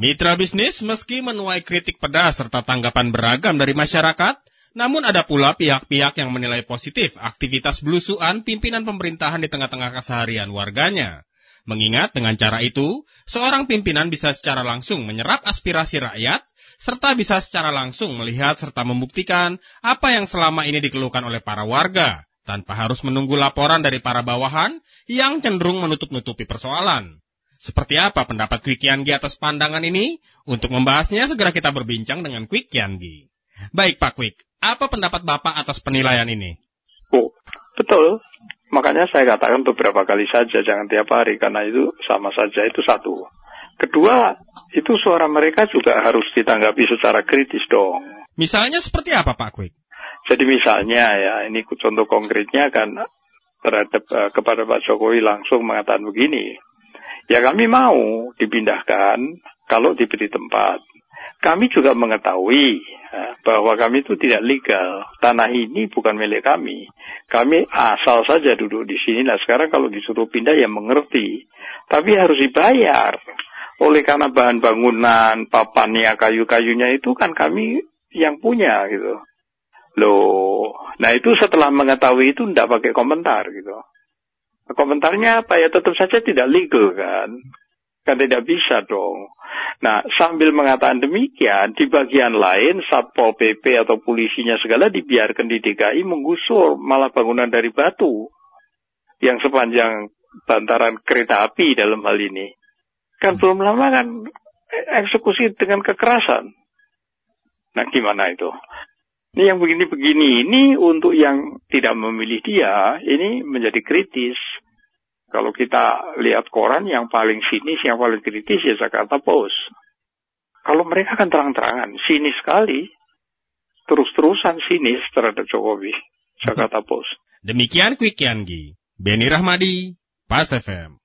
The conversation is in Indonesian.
Mitra bisnis meski menuai kritik pedas serta tanggapan beragam dari masyarakat, namun ada pula pihak-pihak yang menilai positif aktivitas belusuan pimpinan pemerintahan di tengah-tengah keseharian warganya. Mengingat dengan cara itu, seorang pimpinan bisa secara langsung menyerap aspirasi rakyat, serta bisa secara langsung melihat serta membuktikan apa yang selama ini dikeluhkan oleh para warga, tanpa harus menunggu laporan dari para bawahan yang cenderung menutup-nutupi persoalan. Seperti apa pendapat Quick Yangi atas pandangan ini? Untuk membahasnya, segera kita berbincang dengan Quick Yangi. Baik Pak Quick, apa pendapat Bapak atas penilaian ini? Oh, betul. Makanya saya katakan beberapa kali saja, jangan tiap hari, karena itu sama saja, itu satu. Kedua, itu suara mereka juga harus ditanggapi secara kritis dong. Misalnya seperti apa Pak Quick? Jadi misalnya ya, ini contoh konkretnya kan terhadap uh, kepada Pak Jokowi langsung mengatakan begini, Ya kami mau dipindahkan kalau diberi tempat. Kami juga mengetahui ya, bahwa kami itu tidak legal. Tanah ini bukan milik kami. Kami asal saja duduk di sini. Nah sekarang kalau disuruh pindah ya mengerti. Tapi harus dibayar. Oleh karena bahan bangunan, papannya, kayu-kayunya itu kan kami yang punya gitu. Loh, nah itu setelah mengetahui itu tidak pakai komentar gitu. Komentarnya apa ya tetap saja tidak legal kan. Kan tidak bisa dong. Nah, sambil mengatakan demikian, di bagian lain Satpol PP atau polisinya segala dibiarkan di DKI menggusur malah bangunan dari batu yang sepanjang bantaran kereta api dalam hal ini. Kan belum lama kan eksekusi dengan kekerasan. Nah, gimana itu? Ini yang begini-begini ini untuk yang tidak memilih dia ini menjadi kritis. Kalau kita lihat koran yang paling sinis, yang paling kritis ya Jakarta Post. Kalau mereka kan terang-terangan, sinis sekali. Terus-terusan sinis terhadap Jokowi. Jakarta Post. Demikian Quick Yanggi. Beni Rahmadi, Pas FM.